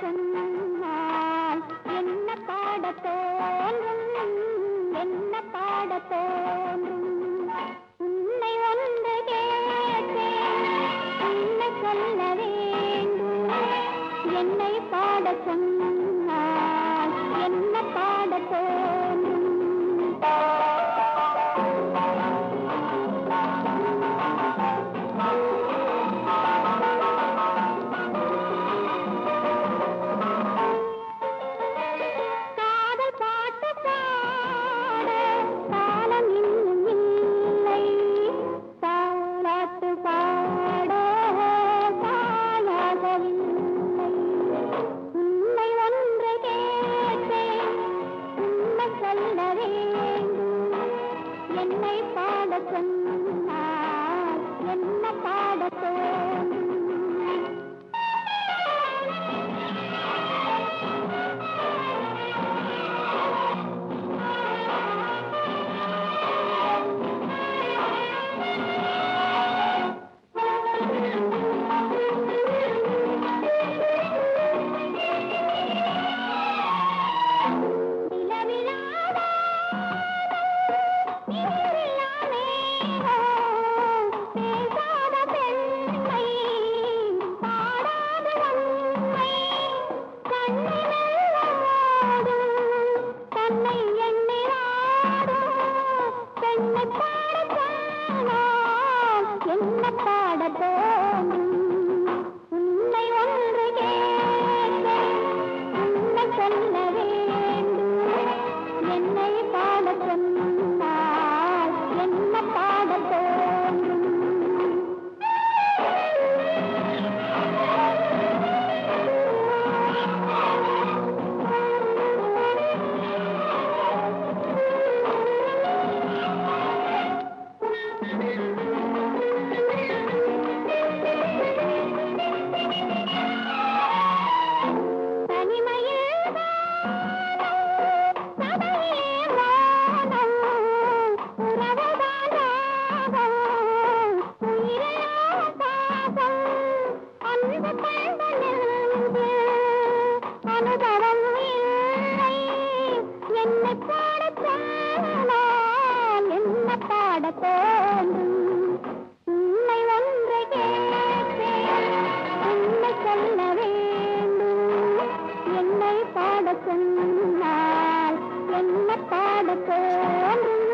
சொன்னால் என்ன பாட தோன்றும்? என்ன பாட பாட என்ன பாட சொன்னால் என்ன பாட தோன்றும்